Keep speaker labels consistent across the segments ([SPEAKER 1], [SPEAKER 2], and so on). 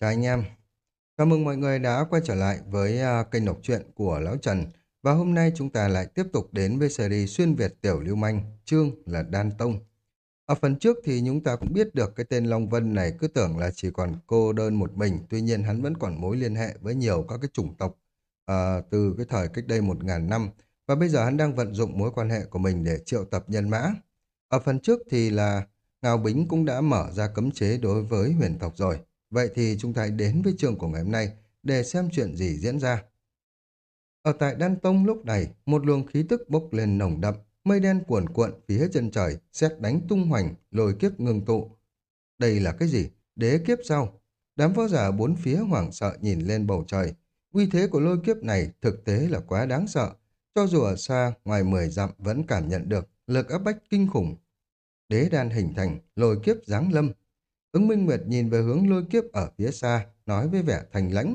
[SPEAKER 1] Chào anh em. Chào mừng mọi người đã quay trở lại với à, kênh đọc truyện của Lão Trần. Và hôm nay chúng ta lại tiếp tục đến với series xuyên Việt tiểu lưu manh, chương là Đan Tông. Ở phần trước thì chúng ta cũng biết được cái tên Long Vân này cứ tưởng là chỉ còn cô đơn một mình, tuy nhiên hắn vẫn còn mối liên hệ với nhiều các cái chủng tộc à, từ cái thời cách đây một ngàn năm. Và bây giờ hắn đang vận dụng mối quan hệ của mình để triệu tập nhân mã. Ở phần trước thì là Ngao Bính cũng đã mở ra cấm chế đối với huyền tộc rồi. Vậy thì chúng ta hãy đến với trường của ngày hôm nay để xem chuyện gì diễn ra. Ở tại Đan Tông lúc này, một luồng khí tức bốc lên nồng đậm, mây đen cuồn cuộn phía chân trời, xét đánh tung hoành, lôi kiếp ngưng tụ. Đây là cái gì? Đế kiếp sao? Đám võ giả bốn phía hoảng sợ nhìn lên bầu trời. Uy thế của lôi kiếp này thực tế là quá đáng sợ. Cho dù ở xa, ngoài 10 dặm vẫn cảm nhận được lực áp bách kinh khủng. Đế đan hình thành, lôi kiếp giáng lâm, Ứng Minh Nguyệt nhìn về hướng lôi kiếp ở phía xa, nói với vẻ thành lãnh.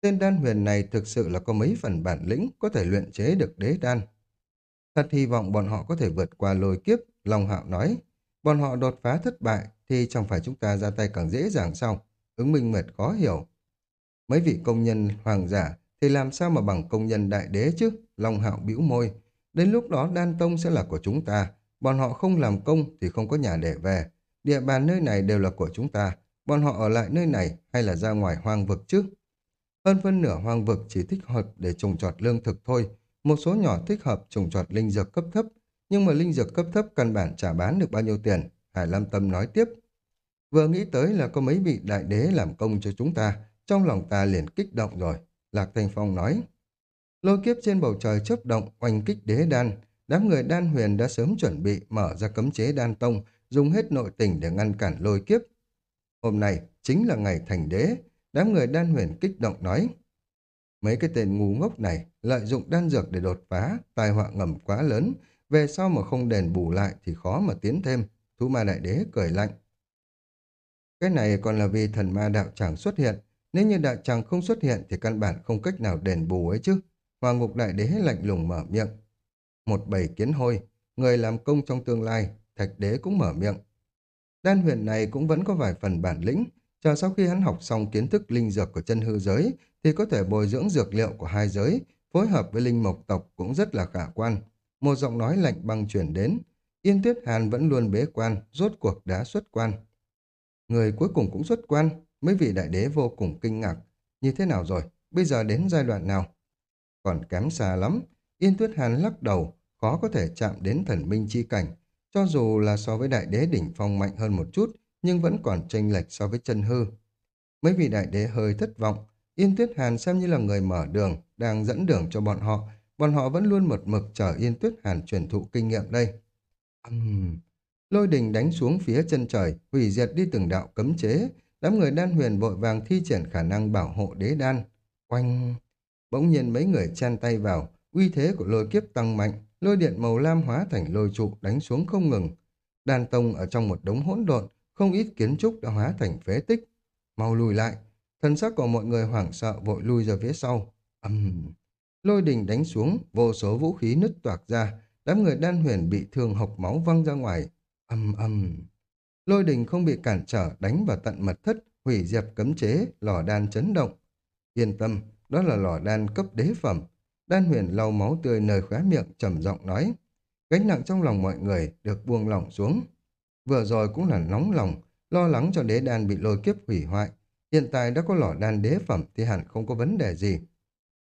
[SPEAKER 1] Tên đan huyền này thực sự là có mấy phần bản lĩnh có thể luyện chế được đế đan. Thật hy vọng bọn họ có thể vượt qua lôi kiếp, Long Hạo nói. Bọn họ đột phá thất bại thì chẳng phải chúng ta ra tay càng dễ dàng sao? Ứng Minh Nguyệt khó hiểu. Mấy vị công nhân hoàng giả thì làm sao mà bằng công nhân đại đế chứ? Long Hạo bĩu môi. Đến lúc đó đan tông sẽ là của chúng ta. Bọn họ không làm công thì không có nhà để về. Địa bàn nơi này đều là của chúng ta, bọn họ ở lại nơi này hay là ra ngoài hoang vực chứ? Hơn phân nửa hoang vực chỉ thích hợp để trồng trọt lương thực thôi, một số nhỏ thích hợp trồng trọt linh dược cấp thấp, nhưng mà linh dược cấp thấp căn bản trả bán được bao nhiêu tiền, Hải Lam Tâm nói tiếp. Vừa nghĩ tới là có mấy vị đại đế làm công cho chúng ta, trong lòng ta liền kích động rồi, Lạc Thanh Phong nói. Lôi kiếp trên bầu trời chớp động, oanh kích đế đan, đám người đan huyền đã sớm chuẩn bị mở ra cấm chế đan tông, dùng hết nội tình để ngăn cản lôi kiếp. Hôm nay chính là ngày thành đế, đám người đan huyền kích động nói. Mấy cái tên ngu ngốc này lợi dụng đan dược để đột phá, tai họa ngầm quá lớn, về sau mà không đền bù lại thì khó mà tiến thêm. Thú ma đại đế cười lạnh. Cái này còn là vì thần ma đạo tràng xuất hiện, nếu như đạo tràng không xuất hiện thì căn bản không cách nào đền bù ấy chứ. Hoàng ngục đại đế lạnh lùng mở miệng. Một bầy kiến hôi, người làm công trong tương lai, Thạch đế cũng mở miệng. Đan huyền này cũng vẫn có vài phần bản lĩnh, chờ sau khi hắn học xong kiến thức linh dược của chân hư giới thì có thể bồi dưỡng dược liệu của hai giới, phối hợp với linh mộc tộc cũng rất là khả quan. Một giọng nói lạnh băng chuyển đến, Yên Tuyết Hàn vẫn luôn bế quan, rốt cuộc đã xuất quan. Người cuối cùng cũng xuất quan, mấy vị đại đế vô cùng kinh ngạc. Như thế nào rồi? Bây giờ đến giai đoạn nào? Còn kém xa lắm. Yên Tuyết Hàn lắc đầu, khó có thể chạm đến thần minh chi cảnh. Cho dù là so với đại đế đỉnh phong mạnh hơn một chút, nhưng vẫn còn chênh lệch so với chân hư. Mấy vị đại đế hơi thất vọng, Yên Tuyết Hàn xem như là người mở đường, đang dẫn đường cho bọn họ. Bọn họ vẫn luôn một mực chờ Yên Tuyết Hàn truyền thụ kinh nghiệm đây. Uhm. Lôi đình đánh xuống phía chân trời, hủy diệt đi từng đạo cấm chế. Đám người đan huyền vội vàng thi triển khả năng bảo hộ đế đan. Oanh! Bỗng nhiên mấy người chen tay vào, uy thế của lôi kiếp tăng mạnh, lôi điện màu lam hóa thành lôi trụ đánh xuống không ngừng. Đàn tông ở trong một đống hỗn độn, không ít kiến trúc đã hóa thành phế tích. Mau lùi lại, thân sắc của mọi người hoảng sợ vội lui ra phía sau. Âm... Uhm. Lôi đình đánh xuống, vô số vũ khí nứt toạc ra, đám người đan huyền bị thương hộc máu văng ra ngoài. Âm âm... Lôi đình không bị cản trở đánh vào tận mật thất, hủy diệt cấm chế, lò đan chấn động. Yên tâm, đó là lò đan cấp đế phẩm, Đan huyền lau máu tươi nơi khóe miệng trầm giọng nói. Gánh nặng trong lòng mọi người được buông lỏng xuống. Vừa rồi cũng là nóng lòng, lo lắng cho đế đan bị lôi kiếp hủy hoại. Hiện tại đã có lò đan đế phẩm thì hẳn không có vấn đề gì.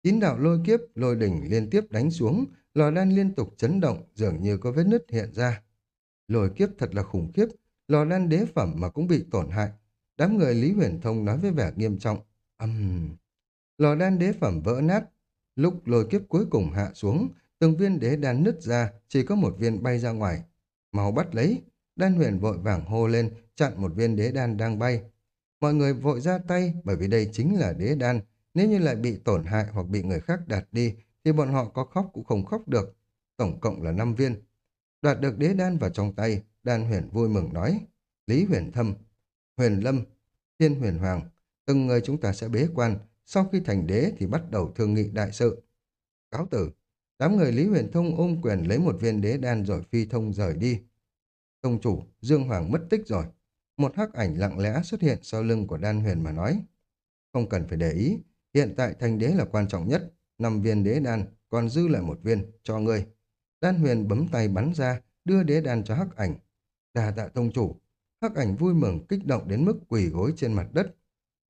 [SPEAKER 1] Chín đạo lôi kiếp, lôi đỉnh liên tiếp đánh xuống, lò đan liên tục chấn động, dường như có vết nứt hiện ra. Lôi kiếp thật là khủng khiếp, lò đan đế phẩm mà cũng bị tổn hại. Đám người Lý Huyền Thông nói với vẻ nghiêm trọng. Âm... Um... Lò đan đế phẩm vỡ nát, Lúc lôi kiếp cuối cùng hạ xuống, từng viên đế đan nứt ra, chỉ có một viên bay ra ngoài. Mau bắt lấy, đan huyền vội vàng hô lên, chặn một viên đế đan đang bay. Mọi người vội ra tay bởi vì đây chính là đế đan. Nếu như lại bị tổn hại hoặc bị người khác đạt đi, thì bọn họ có khóc cũng không khóc được. Tổng cộng là 5 viên. Đoạt được đế đan vào trong tay, đan huyền vui mừng nói. Lý huyền thâm, huyền lâm, thiên huyền hoàng, từng người chúng ta sẽ bế quan, sau khi thành đế thì bắt đầu thương nghị đại sự. Cáo tử, đám người Lý Huyền Thông ôm quyền lấy một viên đế đan rồi phi thông rời đi. Tông chủ, Dương Hoàng mất tích rồi. Một hắc ảnh lặng lẽ xuất hiện sau lưng của đan huyền mà nói. Không cần phải để ý, hiện tại thành đế là quan trọng nhất, năm viên đế đan, còn dư lại một viên, cho ngươi. Đan huyền bấm tay bắn ra, đưa đế đan cho hắc ảnh. Đà tạ tông chủ, hắc ảnh vui mừng kích động đến mức quỳ gối trên mặt đất.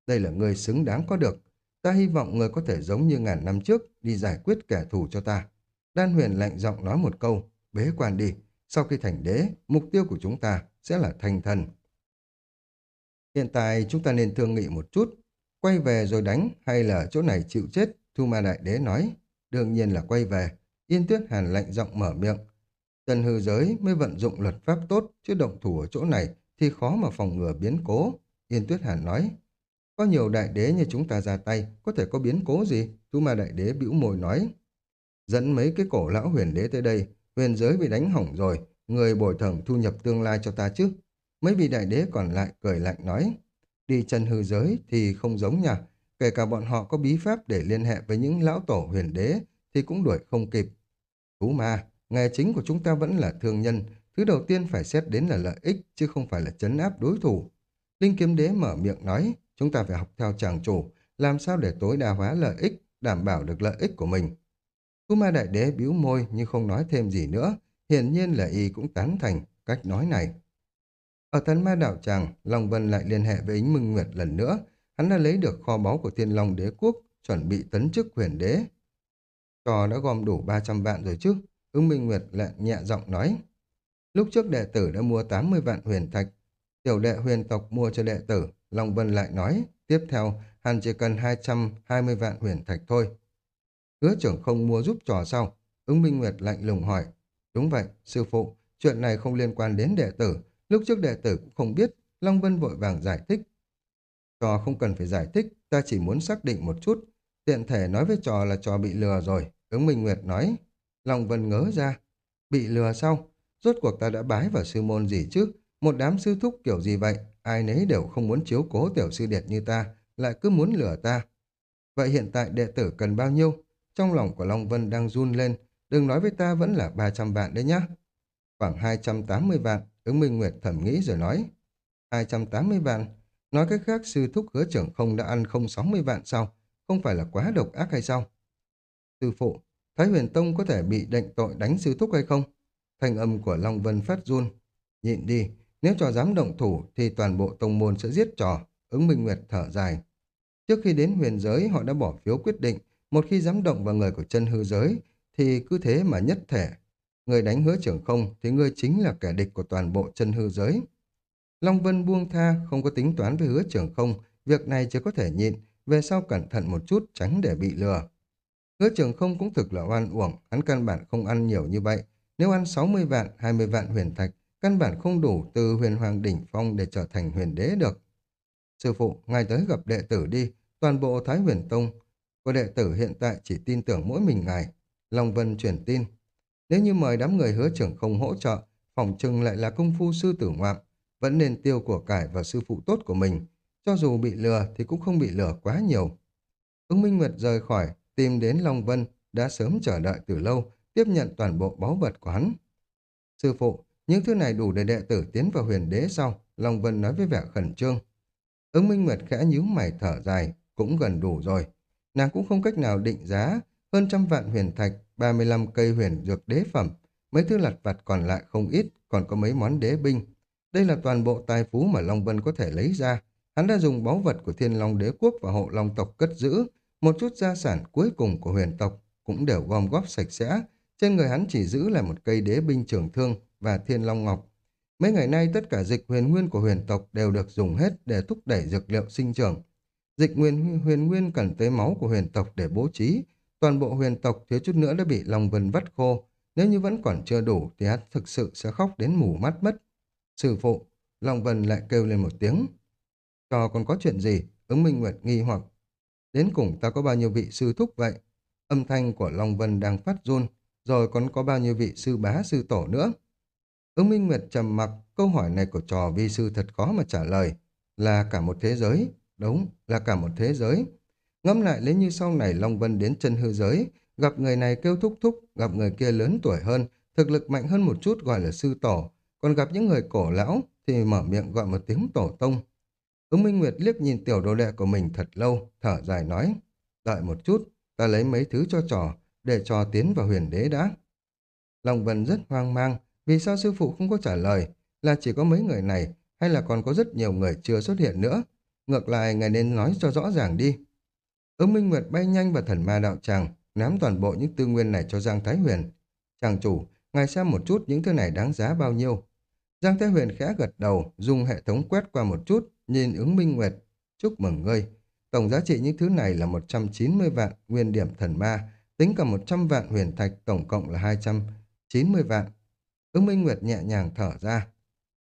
[SPEAKER 1] Đây là người xứng đáng có được. Ta hy vọng người có thể giống như ngàn năm trước, đi giải quyết kẻ thù cho ta. Đan huyền lạnh giọng nói một câu, bế quan đi. Sau khi thành đế, mục tiêu của chúng ta sẽ là thành thần. Hiện tại chúng ta nên thương nghị một chút, quay về rồi đánh hay là chỗ này chịu chết, Thu Ma Đại Đế nói. Đương nhiên là quay về. Yên Tuyết Hàn lạnh giọng mở miệng. Trần hư giới mới vận dụng luật pháp tốt, chứ động thủ ở chỗ này thì khó mà phòng ngừa biến cố. Yên Tuyết Hàn nói. Có nhiều đại đế như chúng ta ra tay, có thể có biến cố gì? Thu Ma Đại Đế bĩu môi nói. Dẫn mấy cái cổ lão huyền đế tới đây, huyền giới bị đánh hỏng rồi, người bồi thường thu nhập tương lai cho ta chứ. Mấy vị đại đế còn lại cười lạnh nói. Đi chân hư giới thì không giống nhỉ, kể cả bọn họ có bí pháp để liên hệ với những lão tổ huyền đế thì cũng đuổi không kịp. Thú ma, nghề chính của chúng ta vẫn là thương nhân, thứ đầu tiên phải xét đến là lợi ích chứ không phải là chấn áp đối thủ. Linh kiếm đế mở miệng nói, chúng ta phải học theo chàng chủ, làm sao để tối đa hóa lợi ích, đảm bảo được lợi ích của mình. Thú ma đại đế bĩu môi nhưng không nói thêm gì nữa, hiển nhiên là y cũng tán thành cách nói này. Ở thần ma đạo tràng, Long Vân lại liên hệ với Ính Minh Nguyệt lần nữa, hắn đã lấy được kho báu của thiên long đế quốc, chuẩn bị tấn chức huyền đế. Trò đã gom đủ 300 vạn rồi chứ, ứng Minh Nguyệt lại nhẹ giọng nói. Lúc trước đệ tử đã mua 80 vạn huyền thạch, tiểu đệ huyền tộc mua cho đệ tử, Long Vân lại nói, tiếp theo hắn chỉ cần 220 vạn huyền thạch thôi. Hứa trưởng không mua giúp trò sao? Ứng Minh Nguyệt lạnh lùng hỏi. Đúng vậy, sư phụ, chuyện này không liên quan đến đệ tử. Lúc trước đệ tử cũng không biết, Long Vân vội vàng giải thích. Trò không cần phải giải thích, ta chỉ muốn xác định một chút. Tiện thể nói với trò là trò bị lừa rồi. Ứng Minh Nguyệt nói. Long Vân ngớ ra. Bị lừa sao? Rốt cuộc ta đã bái vào sư môn gì chứ? Một đám sư thúc kiểu gì vậy? Ai nấy đều không muốn chiếu cố tiểu sư điệt như ta, lại cứ muốn lừa ta. Vậy hiện tại đệ tử cần bao nhiêu? Trong lòng của Long Vân đang run lên, đừng nói với ta vẫn là 300 vạn đấy nhá. Khoảng 280 vạn, ứng Minh Nguyệt thẩm nghĩ rồi nói. 280 vạn, nói cách khác sư thúc hứa trưởng không đã ăn không 60 vạn sao, không phải là quá độc ác hay sao? Sư phụ, Thái huyền tông có thể bị định tội đánh sư thúc hay không? Thành âm của Long Vân phát run. Nhịn đi, nếu trò dám động thủ thì toàn bộ tông môn sẽ giết trò, ứng Minh Nguyệt thở dài. Trước khi đến huyền giới họ đã bỏ phiếu quyết định một khi dám động vào người của chân hư giới, thì cứ thế mà nhất thể. Người đánh hứa trưởng không thì ngươi chính là kẻ địch của toàn bộ chân hư giới. Long Vân buông tha, không có tính toán với hứa trưởng không, việc này chỉ có thể nhịn, về sau cẩn thận một chút tránh để bị lừa. Hứa trưởng không cũng thực là oan uổng, hắn căn bản không ăn nhiều như vậy. Nếu ăn 60 vạn, 20 vạn huyền thạch, căn bản không đủ từ huyền hoàng đỉnh phong để trở thành huyền đế được. Sư phụ, ngài tới gặp đệ tử đi, toàn bộ Thái huyền tông của đệ tử hiện tại chỉ tin tưởng mỗi mình ngài. Long Vân truyền tin. Nếu như mời đám người hứa trưởng không hỗ trợ, phòng trưng lại là công phu sư tử ngoạm, vẫn nên tiêu của cải và sư phụ tốt của mình. Cho dù bị lừa thì cũng không bị lừa quá nhiều. Ứng Minh Nguyệt rời khỏi, tìm đến Long Vân, đã sớm chờ đợi từ lâu, tiếp nhận toàn bộ báu vật của hắn. Sư phụ, những thứ này đủ để đệ tử tiến vào huyền đế sau, Long Vân nói với vẻ khẩn trương. Ứng Minh Nguyệt khẽ nhíu mày thở dài, cũng gần đủ rồi nàng cũng không cách nào định giá, hơn trăm vạn huyền thạch, 35 cây huyền dược đế phẩm, mấy thứ lặt vặt còn lại không ít, còn có mấy món đế binh. Đây là toàn bộ tài phú mà Long Vân có thể lấy ra. Hắn đã dùng báu vật của thiên long đế quốc và hộ long tộc cất giữ, một chút gia sản cuối cùng của huyền tộc cũng đều gom góp sạch sẽ. Trên người hắn chỉ giữ lại một cây đế binh trường thương và thiên long ngọc. Mấy ngày nay tất cả dịch huyền nguyên của huyền tộc đều được dùng hết để thúc đẩy dược liệu sinh trưởng. Dịch nguyên huyền nguyên cần tới máu của huyền tộc để bố trí. Toàn bộ huyền tộc thiếu chút nữa đã bị Long Vân vắt khô. Nếu như vẫn còn chưa đủ thì hắn thực sự sẽ khóc đến mù mắt mất. Sư phụ, Long Vân lại kêu lên một tiếng. Cho còn có chuyện gì? Ứng Minh Nguyệt nghi hoặc. Đến cùng ta có bao nhiêu vị sư thúc vậy? Âm thanh của Long Vân đang phát run, rồi còn có bao nhiêu vị sư bá sư tổ nữa? Ứng Minh Nguyệt trầm mặc, câu hỏi này của trò vi sư thật khó mà trả lời. Là cả một thế giới, Đúng, là cả một thế giới. Ngẫm lại lấy như sau này Long Vân đến chân hư giới, gặp người này kêu thúc thúc, gặp người kia lớn tuổi hơn, thực lực mạnh hơn một chút gọi là sư tổ, còn gặp những người cổ lão thì mở miệng gọi một tiếng tổ tông. Ứng Minh Nguyệt liếc nhìn tiểu đồ đệ của mình thật lâu, thở dài nói, đợi một chút, ta lấy mấy thứ cho trò, để trò tiến vào huyền đế đã. Long Vân rất hoang mang, vì sao sư phụ không có trả lời, là chỉ có mấy người này, hay là còn có rất nhiều người chưa xuất hiện nữa. Ngược lại, ngài nên nói cho rõ ràng đi. Ứng Minh Nguyệt bay nhanh vào thần ma đạo tràng, nắm toàn bộ những tư nguyên này cho Giang Thái Huyền. Chàng chủ, ngài xem một chút những thứ này đáng giá bao nhiêu. Giang Thái Huyền khẽ gật đầu, dùng hệ thống quét qua một chút, nhìn ứng Minh Nguyệt. Chúc mừng ngươi. Tổng giá trị những thứ này là 190 vạn nguyên điểm thần ma, tính cả 100 vạn huyền thạch, tổng cộng là 290 vạn. Ứng Minh Nguyệt nhẹ nhàng thở ra.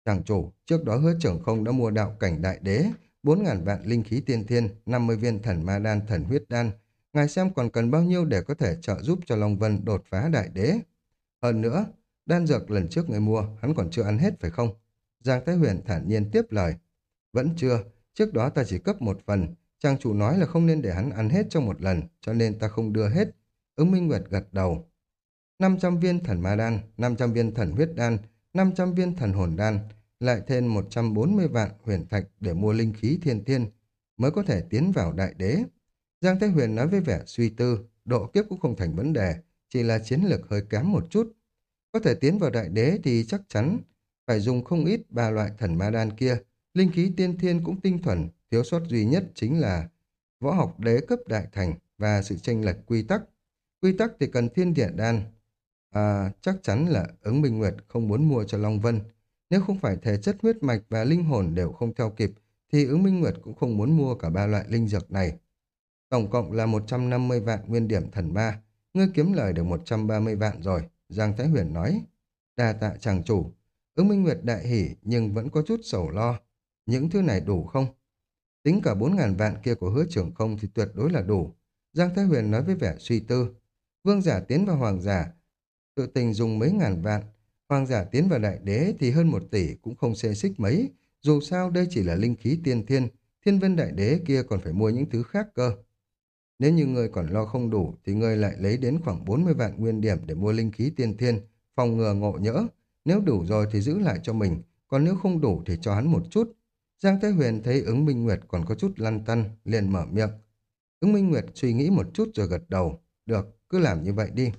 [SPEAKER 1] Chàng chủ, trước đó hứa trưởng không đã mua đạo cảnh đại đế, 4.000 vạn linh khí tiên thiên, 50 viên thần ma đan thần huyết đan. Ngài xem còn cần bao nhiêu để có thể trợ giúp cho Long Vân đột phá đại đế. Hơn nữa, đan dược lần trước người mua, hắn còn chưa ăn hết phải không? Giang Thái Huyền thản nhiên tiếp lời. Vẫn chưa, trước đó ta chỉ cấp một phần. Chàng chủ nói là không nên để hắn ăn hết trong một lần, cho nên ta không đưa hết. Ứng Minh Nguyệt gật đầu. 500 viên thần ma đan, 500 viên thần huyết đan, 500 viên thần hồn đan, lại thêm 140 vạn huyền thạch để mua linh khí thiên thiên, mới có thể tiến vào đại đế. Giang Thái Huyền nói với vẻ suy tư, độ kiếp cũng không thành vấn đề, chỉ là chiến lược hơi kém một chút. Có thể tiến vào đại đế thì chắc chắn phải dùng không ít ba loại thần ma đan kia, linh khí tiên thiên cũng tinh thuần, thiếu sót duy nhất chính là võ học đế cấp đại thành và sự tranh lệch quy tắc. Quy tắc thì cần thiên địa đan. À, chắc chắn là ứng minh nguyệt không muốn mua cho Long Vân, nếu không phải thể chất huyết mạch và linh hồn đều không theo kịp, thì ứng minh nguyệt cũng không muốn mua cả ba loại linh dược này. Tổng cộng là 150 vạn nguyên điểm thần ma. Ngươi kiếm lời được 130 vạn rồi, Giang Thái Huyền nói. Đa tạ chàng chủ. Ứng minh nguyệt đại hỉ nhưng vẫn có chút sầu lo. Những thứ này đủ không? Tính cả 4.000 vạn kia của hứa trưởng không thì tuyệt đối là đủ. Giang Thái Huyền nói với vẻ suy tư. Vương giả tiến vào hoàng giả, tự tình dùng mấy ngàn vạn, Hoàng giả tiến vào đại đế thì hơn một tỷ cũng không xê xích mấy. Dù sao đây chỉ là linh khí tiên thiên, thiên vân đại đế kia còn phải mua những thứ khác cơ. Nếu như người còn lo không đủ thì người lại lấy đến khoảng 40 vạn nguyên điểm để mua linh khí tiên thiên, phòng ngừa ngộ nhỡ. Nếu đủ rồi thì giữ lại cho mình, còn nếu không đủ thì cho hắn một chút. Giang Thái Huyền thấy ứng Minh Nguyệt còn có chút lăn tăn, liền mở miệng. Ứng Minh Nguyệt suy nghĩ một chút rồi gật đầu. Được, cứ làm như vậy đi.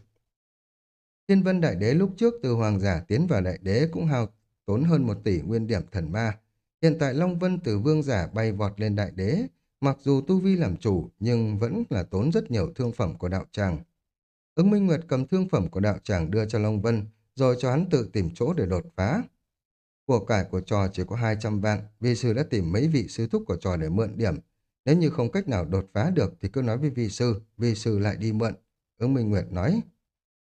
[SPEAKER 1] Thiên vân đại đế lúc trước từ hoàng giả tiến vào đại đế cũng hao tốn hơn một tỷ nguyên điểm thần ma. Hiện tại Long Vân từ vương giả bay vọt lên đại đế, mặc dù tu vi làm chủ nhưng vẫn là tốn rất nhiều thương phẩm của đạo tràng. Ứng Minh Nguyệt cầm thương phẩm của đạo tràng đưa cho Long Vân, rồi cho hắn tự tìm chỗ để đột phá. Của cải của trò chỉ có 200 vạn, vi sư đã tìm mấy vị sư thúc của trò để mượn điểm. Nếu như không cách nào đột phá được thì cứ nói với vi sư, vi sư lại đi mượn. Ứng Minh Nguyệt nói,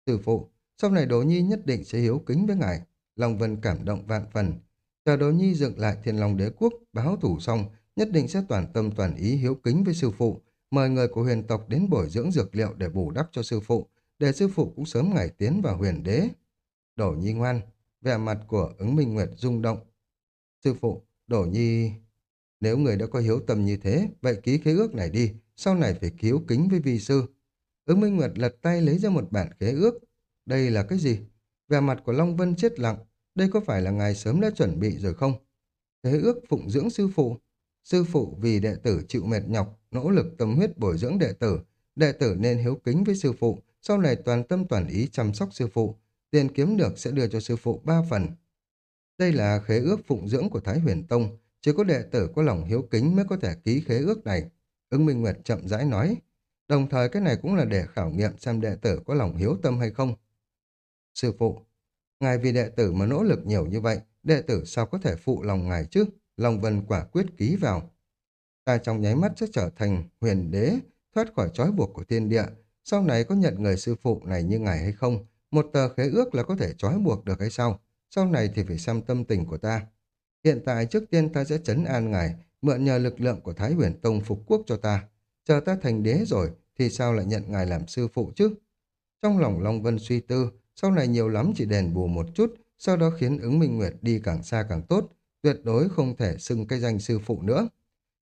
[SPEAKER 1] Sư phụ, sau này Đỗ Nhi nhất định sẽ hiếu kính với ngài. Long Vân cảm động vạn phần. Chờ Đỗ Nhi dựng lại thiên long đế quốc, báo thủ xong, nhất định sẽ toàn tâm toàn ý hiếu kính với sư phụ, mời người của huyền tộc đến bồi dưỡng dược liệu để bù đắp cho sư phụ, để sư phụ cũng sớm ngày tiến vào huyền đế. Đỗ Nhi ngoan, vẻ mặt của ứng minh nguyệt rung động. Sư phụ, Đỗ Nhi... Nếu người đã có hiếu tâm như thế, vậy ký khế ước này đi, sau này phải hiếu kính với vi sư. Ứng Minh Nguyệt lật tay lấy ra một bản khế ước, đây là cái gì? Vẻ mặt của Long Vân chết lặng. Đây có phải là ngài sớm đã chuẩn bị rồi không? Thế ước phụng dưỡng sư phụ. Sư phụ vì đệ tử chịu mệt nhọc, nỗ lực tâm huyết bồi dưỡng đệ tử. Đệ tử nên hiếu kính với sư phụ, sau này toàn tâm toàn ý chăm sóc sư phụ. Tiền kiếm được sẽ đưa cho sư phụ ba phần. Đây là khế ước phụng dưỡng của Thái Huyền Tông. Chỉ có đệ tử có lòng hiếu kính mới có thể ký khế ước này. Ứng Minh Nguyệt chậm rãi nói. Đồng thời cái này cũng là để khảo nghiệm xem đệ tử có lòng hiếu tâm hay không. Sư phụ, ngài vì đệ tử mà nỗ lực nhiều như vậy, đệ tử sao có thể phụ lòng ngài chứ? Long Vân quả quyết ký vào. Ta trong nháy mắt sẽ trở thành huyền đế, thoát khỏi trói buộc của thiên địa. Sau này có nhận người sư phụ này như ngài hay không? Một tờ khế ước là có thể trói buộc được hay sao? Sau này thì phải xem tâm tình của ta. Hiện tại trước tiên ta sẽ chấn an ngài, mượn nhờ lực lượng của Thái huyền Tông phục quốc cho ta. Chờ ta thành đế rồi, thì sao lại nhận ngài làm sư phụ chứ? Trong lòng Long Vân suy tư, sau này nhiều lắm chỉ đền bù một chút, sau đó khiến ứng minh nguyệt đi càng xa càng tốt, tuyệt đối không thể xưng cái danh sư phụ nữa.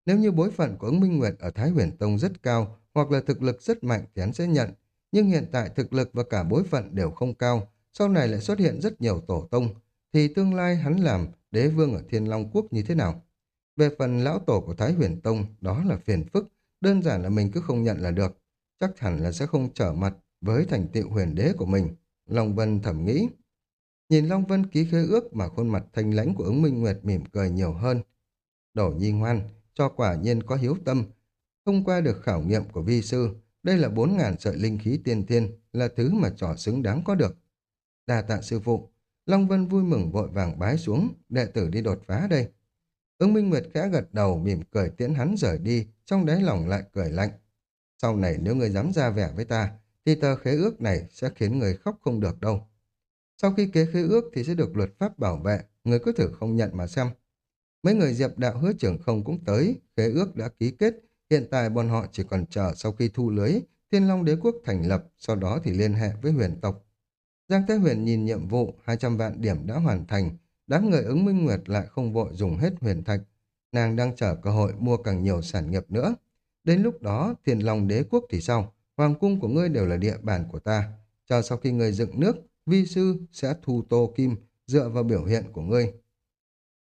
[SPEAKER 1] Nếu như bối phận của ứng minh nguyệt ở Thái huyền Tông rất cao, hoặc là thực lực rất mạnh thì hắn sẽ nhận, nhưng hiện tại thực lực và cả bối phận đều không cao, sau này lại xuất hiện rất nhiều tổ tông, thì tương lai hắn làm đế vương ở Thiên Long Quốc như thế nào? Về phần lão tổ của Thái Huyền Tông, đó là phiền phức, đơn giản là mình cứ không nhận là được. Chắc hẳn là sẽ không trở mặt với thành tựu huyền đế của mình. Long Vân thẩm nghĩ. Nhìn Long Vân ký khế ước mà khuôn mặt thanh lãnh của ứng Minh Nguyệt mỉm cười nhiều hơn. Đổ nhi ngoan, cho quả nhiên có hiếu tâm. Thông qua được khảo nghiệm của vi sư, đây là bốn ngàn sợi linh khí tiên thiên, là thứ mà trò xứng đáng có được. Đà tạ sư phụ, Long Vân vui mừng vội vàng bái xuống, đệ tử đi đột phá đây. Ứng Minh Nguyệt khẽ gật đầu mỉm cười tiễn hắn rời đi, trong đáy lòng lại cười lạnh. Sau này nếu người dám ra vẻ với ta, thì tờ khế ước này sẽ khiến người khóc không được đâu. Sau khi kế khế ước thì sẽ được luật pháp bảo vệ, người cứ thử không nhận mà xem. Mấy người diệp đạo hứa trưởng không cũng tới, khế ước đã ký kết, hiện tại bọn họ chỉ còn chờ sau khi thu lưới, Thiên Long đế quốc thành lập, sau đó thì liên hệ với huyền tộc. Giang Thái Huyền nhìn nhiệm vụ 200 vạn điểm đã hoàn thành, đám người ứng minh nguyệt lại không vội dùng hết huyền thạch. Nàng đang chờ cơ hội mua càng nhiều sản nghiệp nữa. Đến lúc đó, Thiên Long đế quốc thì sao? Hoàng cung của ngươi đều là địa bàn của ta. Chờ sau khi ngươi dựng nước, vi sư sẽ thu tô kim dựa vào biểu hiện của ngươi.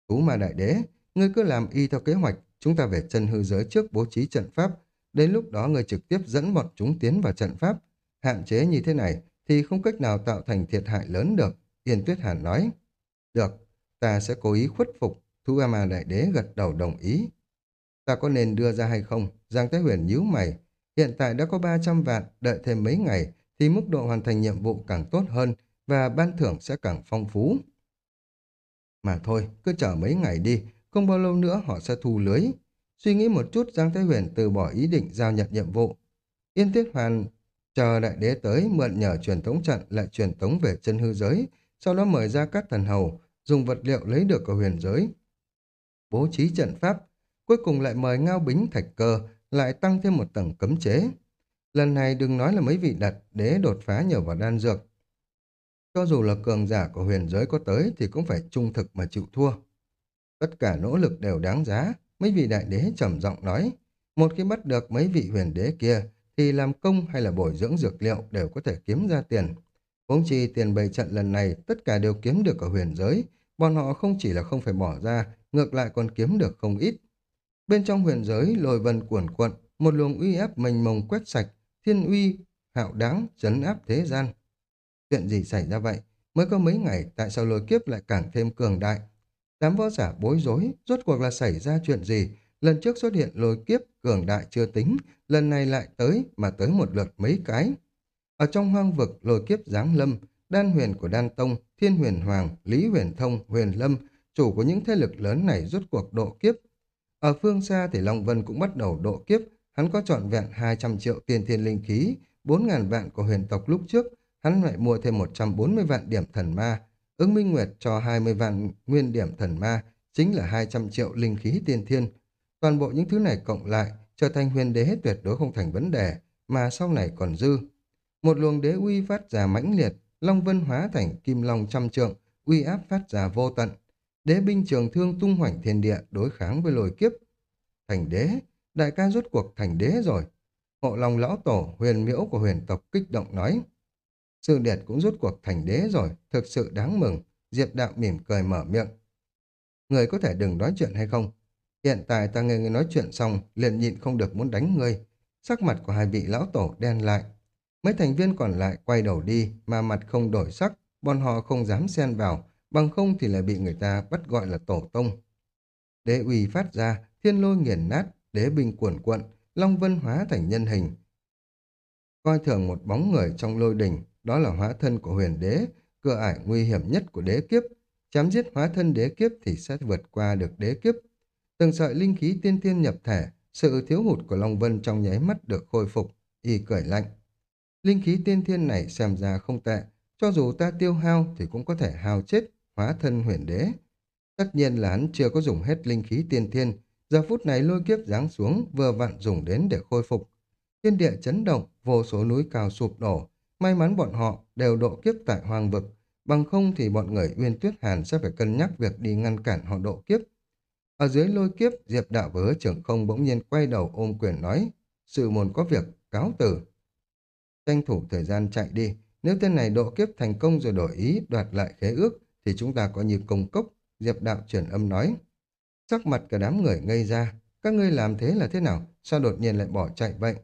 [SPEAKER 1] Thú mà đại đế, ngươi cứ làm y theo kế hoạch, chúng ta về chân hư giới trước bố trí trận pháp. Đến lúc đó ngươi trực tiếp dẫn bọn chúng tiến vào trận pháp. Hạn chế như thế này thì không cách nào tạo thành thiệt hại lớn được. Yên Tuyết Hàn nói. Được, ta sẽ cố ý khuất phục. Thú ma đại đế gật đầu đồng ý. Ta có nên đưa ra hay không? Giang Thái Huyền nhíu mày. Hiện tại đã có 300 vạn, đợi thêm mấy ngày thì mức độ hoàn thành nhiệm vụ càng tốt hơn và ban thưởng sẽ càng phong phú. Mà thôi, cứ chờ mấy ngày đi, không bao lâu nữa họ sẽ thu lưới. Suy nghĩ một chút Giang Thái Huyền từ bỏ ý định giao nhận nhiệm vụ. Yên Tiết Hoàn chờ đại đế tới mượn nhờ truyền tống trận lại truyền tống về chân hư giới, sau đó mời ra các thần hầu, dùng vật liệu lấy được ở huyền giới. Bố trí trận pháp, cuối cùng lại mời Ngao Bính Thạch Cơ, lại tăng thêm một tầng cấm chế. Lần này đừng nói là mấy vị đặt đế đột phá nhờ vào đan dược, cho dù là cường giả của huyền giới có tới thì cũng phải trung thực mà chịu thua. Tất cả nỗ lực đều đáng giá, mấy vị đại đế trầm giọng nói. Một khi bắt được mấy vị huyền đế kia thì làm công hay là bồi dưỡng dược liệu đều có thể kiếm ra tiền. Vốn chi tiền bày trận lần này tất cả đều kiếm được ở huyền giới, bọn họ không chỉ là không phải bỏ ra, ngược lại còn kiếm được không ít. Bên trong huyền giới lôi vân cuồn cuộn, một luồng uy áp mênh mông quét sạch, thiên uy, hạo đáng, chấn áp thế gian. Chuyện gì xảy ra vậy? Mới có mấy ngày, tại sao lôi kiếp lại càng thêm cường đại? Đám võ giả bối rối, rốt cuộc là xảy ra chuyện gì? Lần trước xuất hiện lôi kiếp, cường đại chưa tính, lần này lại tới, mà tới một lượt mấy cái. Ở trong hoang vực, lôi kiếp giáng lâm, đan huyền của đan tông, thiên huyền hoàng, lý huyền thông, huyền lâm, chủ của những thế lực lớn này rốt cuộc độ kiếp. Ở phương xa thì Long Vân cũng bắt đầu độ kiếp, hắn có trọn vẹn 200 triệu tiền thiên linh khí, 4.000 vạn của huyền tộc lúc trước, hắn lại mua thêm 140 vạn điểm thần ma. Ứng Minh Nguyệt cho 20 vạn nguyên điểm thần ma, chính là 200 triệu linh khí tiên thiên. Toàn bộ những thứ này cộng lại, trở thành huyền đế tuyệt đối không thành vấn đề, mà sau này còn dư. Một luồng đế uy phát ra mãnh liệt, Long Vân hóa thành kim long trăm trượng, uy áp phát ra vô tận. Đế binh trường thương tung hoành thiên địa đối kháng với lôi kiếp. Thành đế, đại ca rốt cuộc thành đế rồi. Hộ lòng lão tổ, huyền miễu của huyền tộc kích động nói. Sư Điệt cũng rút cuộc thành đế rồi, thực sự đáng mừng. Diệp Đạo mỉm cười mở miệng. Người có thể đừng nói chuyện hay không? Hiện tại ta nghe người nói chuyện xong, liền nhịn không được muốn đánh ngươi. Sắc mặt của hai vị lão tổ đen lại. Mấy thành viên còn lại quay đầu đi, mà mặt không đổi sắc, bọn họ không dám xen vào, bằng không thì lại bị người ta bắt gọi là tổ tông. Đế uy phát ra, thiên lôi nghiền nát, đế binh cuồn cuộn, long vân hóa thành nhân hình. Coi thường một bóng người trong lôi đỉnh, đó là hóa thân của huyền đế, cửa ải nguy hiểm nhất của đế kiếp. Chém giết hóa thân đế kiếp thì sẽ vượt qua được đế kiếp. Từng sợi linh khí tiên tiên nhập thể, sự thiếu hụt của Long Vân trong nháy mắt được khôi phục, y cười lạnh. Linh khí tiên thiên này xem ra không tệ, cho dù ta tiêu hao thì cũng có thể hao chết, hóa thân huyền đế. Tất nhiên là hắn chưa có dùng hết linh khí tiên thiên, giờ phút này lôi kiếp giáng xuống vừa vặn dùng đến để khôi phục. Thiên địa chấn động, vô số núi cao sụp đổ, May mắn bọn họ đều độ kiếp tại hoang vực, bằng không thì bọn người Uyên Tuyết Hàn sẽ phải cân nhắc việc đi ngăn cản họ độ kiếp. Ở dưới lôi kiếp, Diệp Đạo và hứa trưởng không bỗng nhiên quay đầu ôm quyền nói, sự muốn có việc, cáo từ Tranh thủ thời gian chạy đi, nếu tên này độ kiếp thành công rồi đổi ý đoạt lại khế ước, thì chúng ta có như công cốc, Diệp Đạo chuyển âm nói. Sắc mặt cả đám người ngây ra. Các ngươi làm thế là thế nào? Sao đột nhiên lại bỏ chạy vậy?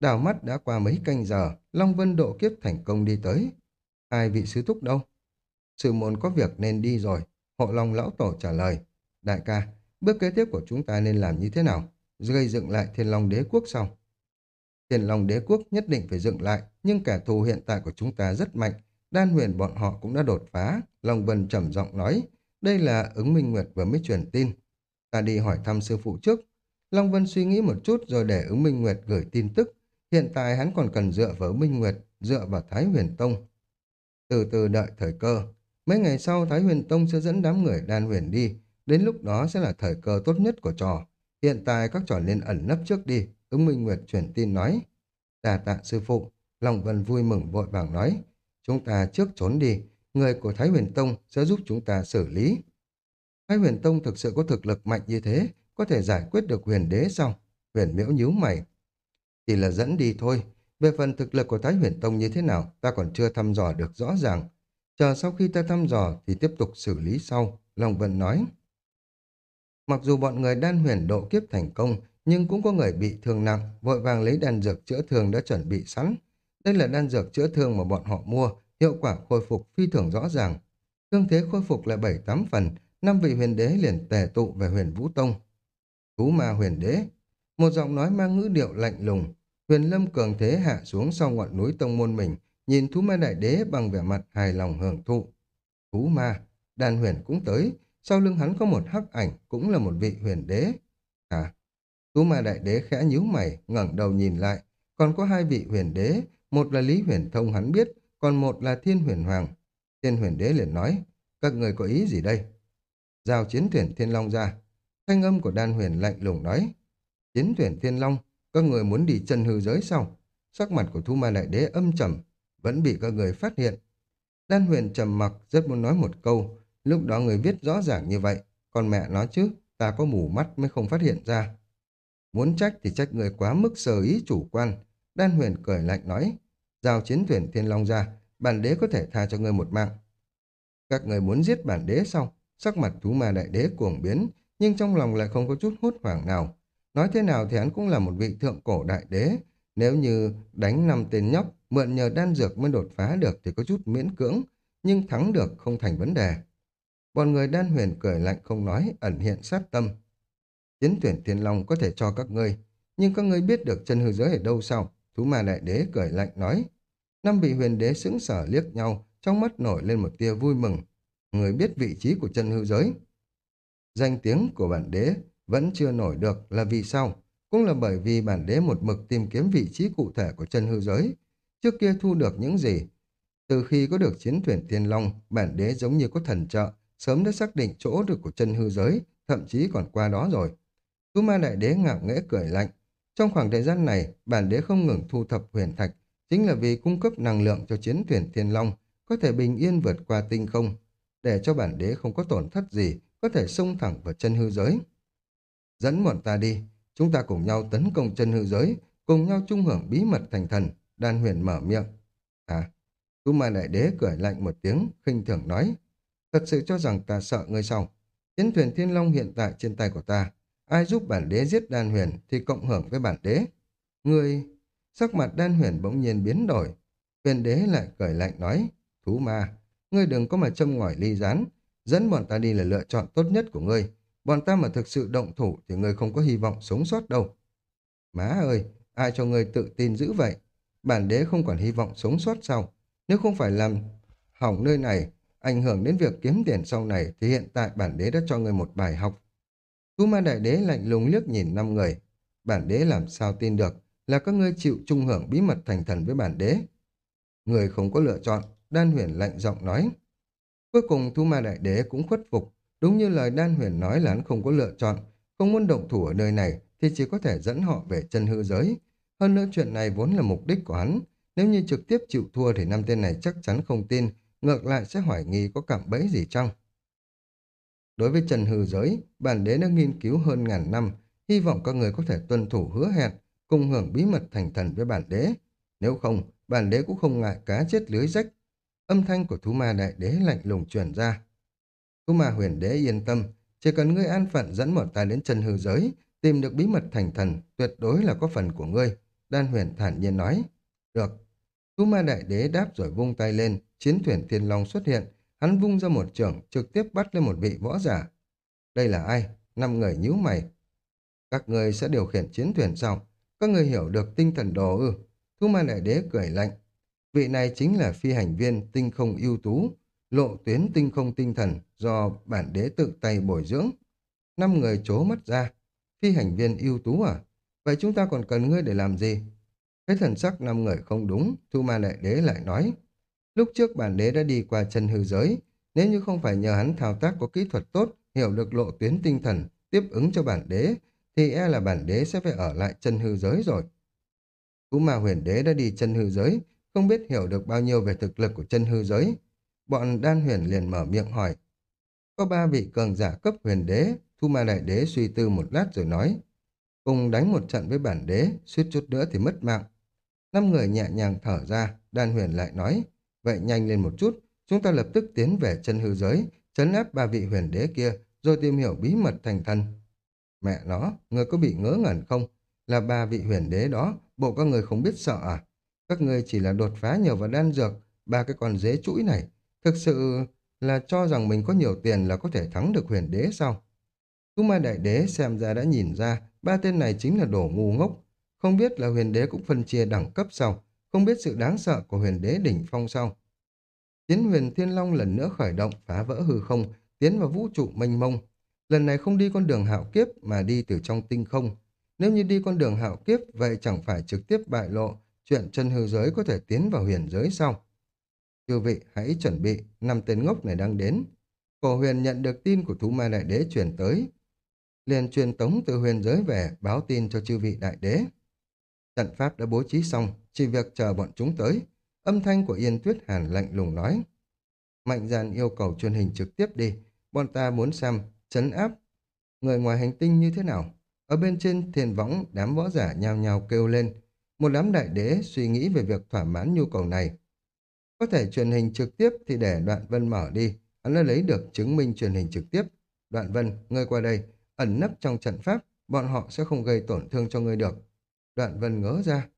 [SPEAKER 1] Đào mắt đã qua mấy canh giờ, Long Vân độ kiếp thành công đi tới. Hai vị sứ thúc đâu? Sự môn có việc nên đi rồi. Hộ Long Lão Tổ trả lời. Đại ca, bước kế tiếp của chúng ta nên làm như thế nào? Gây dựng lại thiên long đế quốc sau. Thiên long đế quốc nhất định phải dựng lại, nhưng kẻ thù hiện tại của chúng ta rất mạnh. Đan huyền bọn họ cũng đã đột phá. Long Vân trầm giọng nói, đây là ứng minh nguyệt vừa mới truyền tin. Ta đi hỏi thăm sư phụ trước. Long Vân suy nghĩ một chút rồi để ứng minh nguyệt gửi tin tức. Hiện tại hắn còn cần dựa vào Minh Nguyệt, dựa vào Thái Huyền Tông. Từ từ đợi thời cơ. Mấy ngày sau Thái Huyền Tông sẽ dẫn đám người đan huyền đi. Đến lúc đó sẽ là thời cơ tốt nhất của trò. Hiện tại các trò nên ẩn nấp trước đi. Ứng Minh Nguyệt truyền tin nói. Đà tạ sư phụ. Long Vân vui mừng vội vàng nói. Chúng ta trước trốn đi. Người của Thái Huyền Tông sẽ giúp chúng ta xử lý. Thái Huyền Tông thực sự có thực lực mạnh như thế, có thể giải quyết được huyền đế sao? Huyền miễu nhíu mày. Chỉ là dẫn đi thôi. Về phần thực lực của Thái Huyền Tông như thế nào, ta còn chưa thăm dò được rõ ràng. Chờ sau khi ta thăm dò thì tiếp tục xử lý sau, Long Vân nói. Mặc dù bọn người đan huyền độ kiếp thành công, nhưng cũng có người bị thương nặng, vội vàng lấy đan dược chữa thương đã chuẩn bị sẵn. Đây là đan dược chữa thương mà bọn họ mua, hiệu quả khôi phục phi thường rõ ràng. Thương thế khôi phục lại 7-8 phần, năm vị huyền đế liền tề tụ về huyền Vũ Tông. Thú ma huyền đế, một giọng nói mang ngữ điệu lạnh lùng, huyền lâm cường thế hạ xuống sau ngọn núi tông môn mình, nhìn thú ma đại đế bằng vẻ mặt hài lòng hưởng thụ. Thú ma, đàn huyền cũng tới, sau lưng hắn có một hắc ảnh, cũng là một vị huyền đế. À, thú ma đại đế khẽ nhíu mày, ngẩng đầu nhìn lại, còn có hai vị huyền đế, một là Lý Huyền Thông hắn biết, còn một là Thiên Huyền Hoàng. Thiên Huyền Đế liền nói, các người có ý gì đây? Giao chiến thuyền Thiên Long ra. Thanh âm của đan huyền lạnh lùng nói, chiến thuyền Thiên Long, các người muốn đi chân hư giới sao? Sắc mặt của Thu Ma Đại Đế âm trầm, vẫn bị các người phát hiện. Đan huyền trầm mặc rất muốn nói một câu, lúc đó người viết rõ ràng như vậy, còn mẹ nói chứ, ta có mù mắt mới không phát hiện ra. Muốn trách thì trách người quá mức sờ ý chủ quan. Đan huyền cười lạnh nói, giao chiến thuyền Thiên Long ra, bản đế có thể tha cho ngươi một mạng. Các người muốn giết bản đế xong, Sắc mặt thú ma đại đế cuồng biến, nhưng trong lòng lại không có chút hốt hoảng nào. Nói thế nào thì hắn cũng là một vị thượng cổ đại đế. Nếu như đánh năm tên nhóc, mượn nhờ đan dược mới đột phá được thì có chút miễn cưỡng, nhưng thắng được không thành vấn đề. Bọn người đan huyền cười lạnh không nói, ẩn hiện sát tâm. Chiến tuyển thiên long có thể cho các ngươi, nhưng các ngươi biết được chân hư giới ở đâu sao? Thú ma đại đế cười lạnh nói. Năm vị huyền đế sững sở liếc nhau, trong mắt nổi lên một tia vui mừng. Người biết vị trí của chân hư giới. Danh tiếng của bản đế vẫn chưa nổi được là vì sao? Cũng là bởi vì bản đế một mực tìm kiếm vị trí cụ thể của chân hư giới. Trước kia thu được những gì? Từ khi có được chiến thuyền thiên long, bản đế giống như có thần trợ, sớm đã xác định chỗ được của chân hư giới, thậm chí còn qua đó rồi. Tu ma đại đế ngạo nghễ cười lạnh. Trong khoảng thời gian này, bản đế không ngừng thu thập huyền thạch, chính là vì cung cấp năng lượng cho chiến thuyền thiên long, có thể bình yên vượt qua tinh không, để cho bản đế không có tổn thất gì, có thể xông thẳng vào chân hư giới. Dẫn bọn ta đi, chúng ta cùng nhau tấn công chân hư giới, cùng nhau chung hưởng bí mật thành thần, đan huyền mở miệng. À, Tu Ma Đại Đế cười lạnh một tiếng, khinh thường nói, thật sự cho rằng ta sợ ngươi sao? Chiến thuyền Thiên Long hiện tại trên tay của ta, ai giúp bản đế giết đan huyền thì cộng hưởng với bản đế. Ngươi, sắc mặt đan huyền bỗng nhiên biến đổi, huyền đế lại cười lạnh nói, thú ma, ngươi đừng có mà châm ngòi ly rán, dẫn bọn ta đi là lựa chọn tốt nhất của ngươi, bọn ta mà thực sự động thủ thì ngươi không có hy vọng sống sót đâu. Má ơi, ai cho ngươi tự tin dữ vậy? Bản đế không còn hy vọng sống sót sau. Nếu không phải làm hỏng nơi này, ảnh hưởng đến việc kiếm tiền sau này thì hiện tại bản đế đã cho ngươi một bài học. Tu ma đại đế lạnh lùng liếc nhìn năm người. Bản đế làm sao tin được là các ngươi chịu chung hưởng bí mật thành thần với bản đế. Người không có lựa chọn, đan huyền lạnh giọng nói. Cuối cùng Thu ma đại đế cũng khuất phục, Đúng như lời Đan Huyền nói là hắn không có lựa chọn, không muốn động thủ ở nơi này thì chỉ có thể dẫn họ về chân hư giới. Hơn nữa chuyện này vốn là mục đích của hắn. Nếu như trực tiếp chịu thua thì năm tên này chắc chắn không tin, ngược lại sẽ hoài nghi có cảm bẫy gì trong. Đối với trần hư giới, bản đế đã nghiên cứu hơn ngàn năm, hy vọng các người có thể tuân thủ hứa hẹn, cùng hưởng bí mật thành thần với bản đế. Nếu không, bản đế cũng không ngại cá chết lưới rách. Âm thanh của thú ma đại đế lạnh lùng truyền ra. Thú ma huyền đế yên tâm, chỉ cần ngươi an phận dẫn bọn ta đến trần hư giới, tìm được bí mật thành thần, tuyệt đối là có phần của ngươi. Đan huyền thản nhiên nói. Được. Thú ma đại đế đáp rồi vung tay lên, chiến thuyền thiên long xuất hiện. Hắn vung ra một trường, trực tiếp bắt lên một vị võ giả. Đây là ai? Năm người nhíu mày. Các người sẽ điều khiển chiến thuyền sau Các người hiểu được tinh thần đồ ư? thu ma đại đế cười lạnh. Vị này chính là phi hành viên tinh không ưu tú, lộ tuyến tinh không tinh thần do bản đế tự tay bồi dưỡng. Năm người chố mất ra. Phi hành viên ưu tú à? Vậy chúng ta còn cần ngươi để làm gì? Thấy thần sắc năm người không đúng, Thu Ma Đại Đế lại nói. Lúc trước bản đế đã đi qua chân hư giới, nếu như không phải nhờ hắn thao tác có kỹ thuật tốt, hiểu được lộ tuyến tinh thần, tiếp ứng cho bản đế, thì e là bản đế sẽ phải ở lại chân hư giới rồi. Cú mà huyền đế đã đi chân hư giới, không biết hiểu được bao nhiêu về thực lực của chân hư giới. Bọn đan huyền liền mở miệng hỏi. Có ba vị cường giả cấp huyền đế, Thu Ma Đại Đế suy tư một lát rồi nói. Cùng đánh một trận với bản đế, suýt chút nữa thì mất mạng. Năm người nhẹ nhàng thở ra, đan huyền lại nói. Vậy nhanh lên một chút, chúng ta lập tức tiến về chân hư giới, chấn áp ba vị huyền đế kia, rồi tìm hiểu bí mật thành thân. Mẹ nó, người có bị ngớ ngẩn không? Là ba vị huyền đế đó, bộ các người không biết sợ à? Các người chỉ là đột phá nhờ vào đan dược, ba cái con dế chuỗi này. Thực sự là cho rằng mình có nhiều tiền là có thể thắng được huyền đế sao? Tu Ma Đại Đế xem ra đã nhìn ra ba tên này chính là đồ ngu ngốc. Không biết là huyền đế cũng phân chia đẳng cấp sau, không biết sự đáng sợ của huyền đế đỉnh phong sau. Chiến huyền Thiên Long lần nữa khởi động, phá vỡ hư không, tiến vào vũ trụ mênh mông. Lần này không đi con đường hạo kiếp mà đi từ trong tinh không. Nếu như đi con đường hạo kiếp, vậy chẳng phải trực tiếp bại lộ chuyện chân hư giới có thể tiến vào huyền giới sau. Chư vị hãy chuẩn bị, năm tên ngốc này đang đến. Cổ huyền nhận được tin của thú ma đại đế truyền tới. Liền truyền tống từ huyền giới về báo tin cho chư vị đại đế. Trận pháp đã bố trí xong, chỉ việc chờ bọn chúng tới. Âm thanh của Yên Tuyết Hàn lạnh lùng nói. Mạnh dàn yêu cầu truyền hình trực tiếp đi, bọn ta muốn xem chấn áp người ngoài hành tinh như thế nào. Ở bên trên thiền võng, đám võ giả nhao nhao kêu lên. Một đám đại đế suy nghĩ về việc thỏa mãn nhu cầu này. Có thể truyền hình trực tiếp thì để đoạn vân mở đi. Hắn đã lấy được chứng minh truyền hình trực tiếp. Đoạn vân, ngươi qua đây, ẩn nấp trong trận pháp, bọn họ sẽ không gây tổn thương cho ngươi được. Đoạn vân ngớ ra.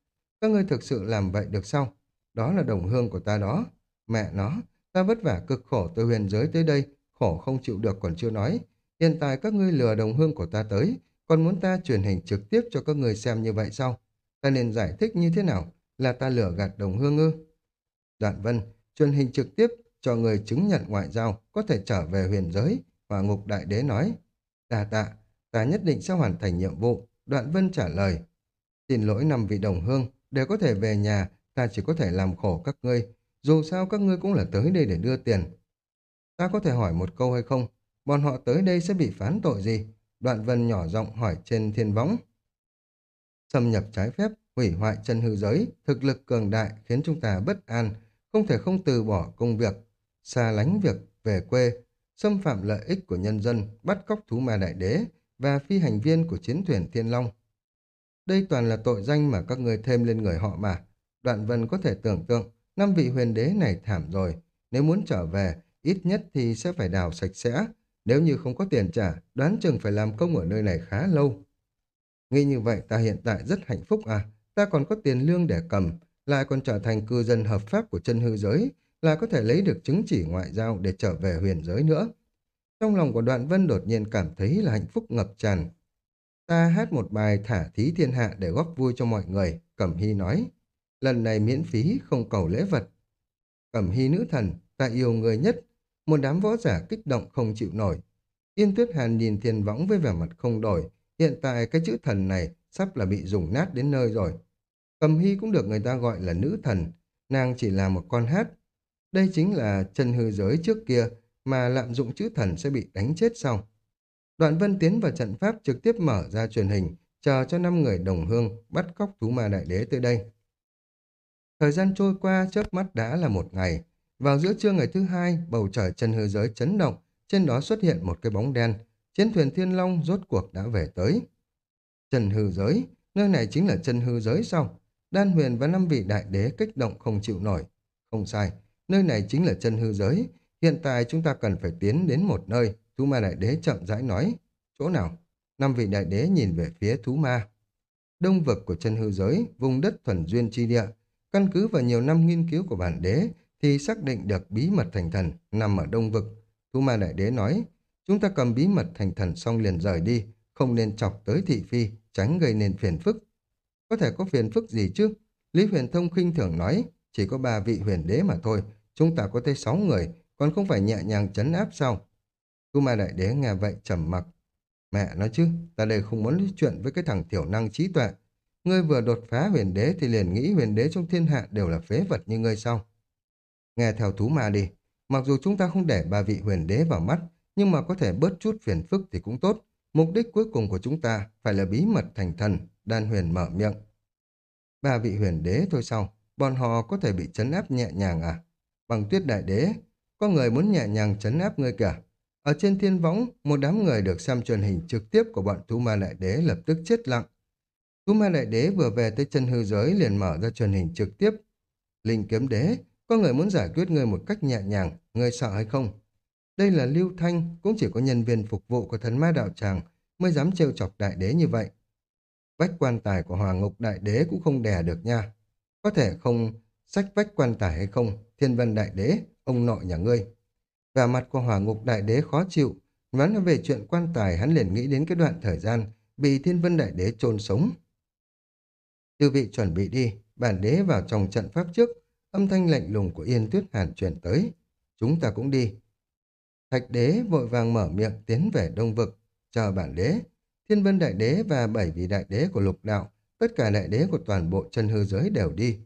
[SPEAKER 1] Các ngươi thực sự làm vậy được sao? Đó là đồng hương của ta đó. Mẹ nó, ta vất vả cực khổ từ huyền giới tới đây, khổ không chịu được còn chưa nói. Hiện tại các ngươi lừa đồng hương của ta tới, còn muốn ta truyền hình trực tiếp cho các ngươi xem như vậy sao? Ta nên giải thích như thế nào? Là ta lừa gạt đồng hương ư? Đoạn vân, truyền hình trực tiếp cho người chứng nhận ngoại giao có thể trở về huyền giới, và ngục đại đế nói. Đà tạ, ta nhất định sẽ hoàn thành nhiệm vụ. Đoạn vân trả lời. Xin lỗi năm vị đồng hương, để có thể về nhà, ta chỉ có thể làm khổ các ngươi. Dù sao các ngươi cũng là tới đây để đưa tiền. Ta có thể hỏi một câu hay không? Bọn họ tới đây sẽ bị phán tội gì? Đoạn vân nhỏ giọng hỏi trên thiên võng. Xâm nhập trái phép, hủy hoại chân hư giới, thực lực cường đại khiến chúng ta bất an, không thể không từ bỏ công việc, xa lánh việc về quê, xâm phạm lợi ích của nhân dân, bắt cóc thú ma đại đế và phi hành viên của chiến thuyền Thiên Long. Đây toàn là tội danh mà các người thêm lên người họ mà. Đoạn vân có thể tưởng tượng, năm vị huyền đế này thảm rồi. Nếu muốn trở về, ít nhất thì sẽ phải đào sạch sẽ. Nếu như không có tiền trả, đoán chừng phải làm công ở nơi này khá lâu. Nghĩ như vậy ta hiện tại rất hạnh phúc à, ta còn có tiền lương để cầm, lại còn trở thành cư dân hợp pháp của chân hư giới, là có thể lấy được chứng chỉ ngoại giao để trở về huyền giới nữa. Trong lòng của đoạn vân đột nhiên cảm thấy là hạnh phúc ngập tràn. Ta hát một bài thả thí thiên hạ để góp vui cho mọi người, Cẩm Hy nói. Lần này miễn phí, không cầu lễ vật. Cẩm Hy nữ thần, ta yêu người nhất. Một đám võ giả kích động không chịu nổi. Yên Tuyết Hàn nhìn thiên võng với vẻ mặt không đổi. Hiện tại cái chữ thần này sắp là bị dùng nát đến nơi rồi. Cẩm Hy cũng được người ta gọi là nữ thần. Nàng chỉ là một con hát, đây chính là chân hư giới trước kia mà lạm dụng chữ thần sẽ bị đánh chết sau. Đoạn vân tiến vào trận pháp trực tiếp mở ra truyền hình, chờ cho năm người đồng hương bắt cóc thú ma đại đế tới đây. Thời gian trôi qua chớp mắt đã là một ngày. Vào giữa trưa ngày thứ hai, bầu trời chân hư giới chấn động, trên đó xuất hiện một cái bóng đen. Chiến thuyền Thiên Long rốt cuộc đã về tới. Chân hư giới, nơi này chính là chân hư giới sao? Đan huyền và năm vị đại đế kích động không chịu nổi. Không sai, nơi này chính là chân hư giới. Hiện tại chúng ta cần phải tiến đến một nơi, Thú ma đại đế chậm rãi nói. Chỗ nào? Năm vị đại đế nhìn về phía thú ma. Đông vực của chân hư giới, vùng đất thuần duyên chi địa. Căn cứ vào nhiều năm nghiên cứu của bản đế thì xác định được bí mật thành thần nằm ở đông vực. Thú ma đại đế nói, chúng ta cầm bí mật thành thần xong liền rời đi, không nên chọc tới thị phi, tránh gây nên phiền phức. Có thể có phiền phức gì chứ? Lý Huyền Thông khinh thường nói, chỉ có ba vị huyền đế mà thôi, chúng ta có tới sáu người, còn không phải nhẹ nhàng chấn áp sao? Tu Ma Đại Đế nghe vậy trầm mặc. Mẹ nói chứ, ta đây không muốn nói chuyện với cái thằng tiểu năng trí tuệ. Ngươi vừa đột phá huyền đế thì liền nghĩ huyền đế trong thiên hạ đều là phế vật như ngươi sao? Nghe theo thú ma đi, mặc dù chúng ta không để ba vị huyền đế vào mắt, nhưng mà có thể bớt chút phiền phức thì cũng tốt. Mục đích cuối cùng của chúng ta phải là bí mật thành thần, đan huyền mở miệng. Ba vị huyền đế thôi sao? Bọn họ có thể bị chấn áp nhẹ nhàng à? Bằng tuyết đại đế, có người muốn nhẹ nhàng chấn áp ngươi cả. Ở trên thiên võng, một đám người được xem truyền hình trực tiếp của bọn thú ma đại đế lập tức chết lặng. Thú ma đại đế vừa về tới chân hư giới liền mở ra truyền hình trực tiếp. Linh kiếm đế, có người muốn giải quyết ngươi một cách nhẹ nhàng, ngươi sợ hay không? Đây là Lưu Thanh, cũng chỉ có nhân viên phục vụ của thần ma đạo tràng mới dám trêu chọc đại đế như vậy. Vách quan tài của Hoàng Ngục Đại Đế cũng không đè được nha. Có thể không sách vách quan tài hay không, Thiên Vân Đại Đế, ông nội nhà ngươi. Và mặt của hỏa Ngục Đại Đế khó chịu, nói về chuyện quan tài hắn liền nghĩ đến cái đoạn thời gian bị Thiên Vân Đại Đế chôn sống. Tư vị chuẩn bị đi, bản đế vào trong trận pháp trước, âm thanh lạnh lùng của Yên Tuyết Hàn truyền tới. Chúng ta cũng đi. Thạch đế vội vàng mở miệng tiến về đông vực, chờ bản đế. Thiên vân đại đế và bảy vị đại đế của lục đạo, tất cả đại đế của toàn bộ chân hư giới đều đi.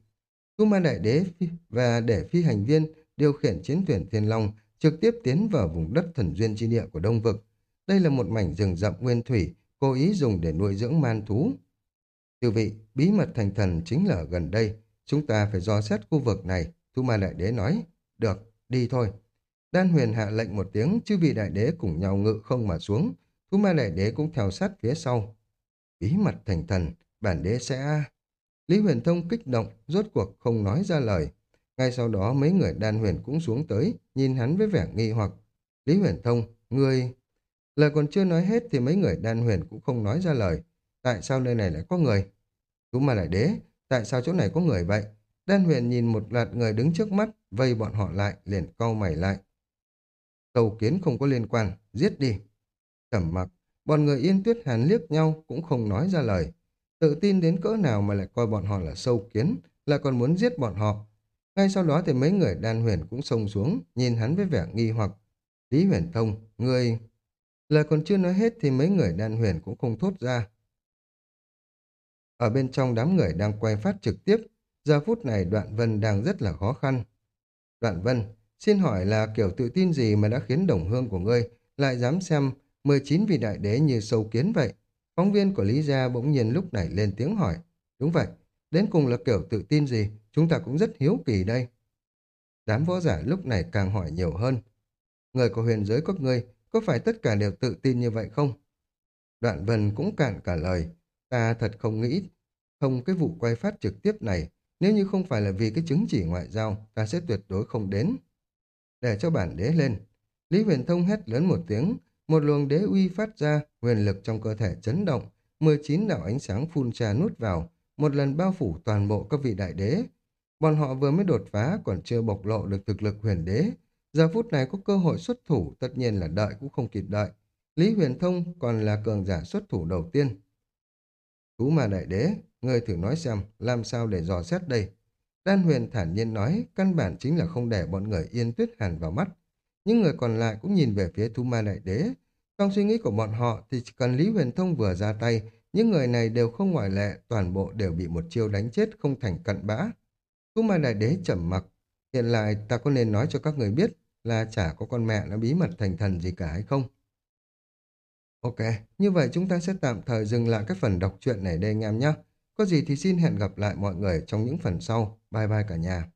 [SPEAKER 1] Tu ma đại đế và để phi hành viên điều khiển chiến thuyền thiên long trực tiếp tiến vào vùng đất thần duyên chi địa của đông vực. Đây là một mảnh rừng rậm nguyên thủy, cố ý dùng để nuôi dưỡng man thú. Thưa vị, bí mật thành thần chính là ở gần đây. Chúng ta phải dò xét khu vực này. Thu ma đại đế nói, được, đi thôi. Đan huyền hạ lệnh một tiếng, chư vị đại đế cùng nhau ngự không mà xuống. Thú ma đại đế cũng theo sát phía sau. Bí mật thành thần, bản đế sẽ... Lý huyền thông kích động, rốt cuộc không nói ra lời. Ngay sau đó mấy người đan huyền cũng xuống tới, nhìn hắn với vẻ nghi hoặc. Lý huyền thông, ngươi... Lời còn chưa nói hết thì mấy người đan huyền cũng không nói ra lời. Tại sao nơi này lại có người? Cũng mà lại đế, tại sao chỗ này có người vậy? Đan huyền nhìn một loạt người đứng trước mắt, vây bọn họ lại, liền cau mày lại. Cầu kiến không có liên quan, giết đi. Trầm mặc, bọn người yên tuyết hàn liếc nhau cũng không nói ra lời. Tự tin đến cỡ nào mà lại coi bọn họ là sâu kiến, là còn muốn giết bọn họ. Ngay sau đó thì mấy người đan huyền cũng xông xuống, nhìn hắn với vẻ nghi hoặc. Lý huyền thông, người... Lời còn chưa nói hết thì mấy người đan huyền cũng không thốt ra. Ở bên trong đám người đang quay phát trực tiếp, giờ phút này Đoạn Vân đang rất là khó khăn. Đoạn Vân, xin hỏi là kiểu tự tin gì mà đã khiến đồng hương của ngươi lại dám xem 19 vị đại đế như sâu kiến vậy. Phóng viên của Lý Gia bỗng nhiên lúc này lên tiếng hỏi. Đúng vậy, đến cùng là kiểu tự tin gì, chúng ta cũng rất hiếu kỳ đây. Đám võ giả lúc này càng hỏi nhiều hơn. Người của huyền giới các ngươi, có phải tất cả đều tự tin như vậy không? Đoạn vân cũng cạn cả lời. Ta thật không nghĩ không cái vụ quay phát trực tiếp này, nếu như không phải là vì cái chứng chỉ ngoại giao, ta sẽ tuyệt đối không đến. Để cho bản đế lên. Lý huyền thông hét lớn một tiếng, một luồng đế uy phát ra, huyền lực trong cơ thể chấn động, 19 đạo ánh sáng phun trà nút vào, một lần bao phủ toàn bộ các vị đại đế. Bọn họ vừa mới đột phá còn chưa bộc lộ được thực lực huyền đế. Giờ phút này có cơ hội xuất thủ, tất nhiên là đợi cũng không kịp đợi. Lý huyền thông còn là cường giả xuất thủ đầu tiên. Thú mà đại đế, ngươi thử nói xem, làm sao để dò xét đây? Đan huyền thản nhiên nói, căn bản chính là không để bọn người yên tuyết hàn vào mắt. Những người còn lại cũng nhìn về phía Thu Ma Đại Đế. Trong suy nghĩ của bọn họ thì chỉ cần Lý Huyền Thông vừa ra tay, những người này đều không ngoại lệ, toàn bộ đều bị một chiêu đánh chết không thành cận bã. cũng mà Đại Đế trầm mặc. Hiện lại ta có nên nói cho các người biết là chả có con mẹ nó bí mật thành thần gì cả hay không? Ok, như vậy chúng ta sẽ tạm thời dừng lại các phần đọc truyện này đây anh em nhé. Có gì thì xin hẹn gặp lại mọi người trong những phần sau. Bye bye cả nhà.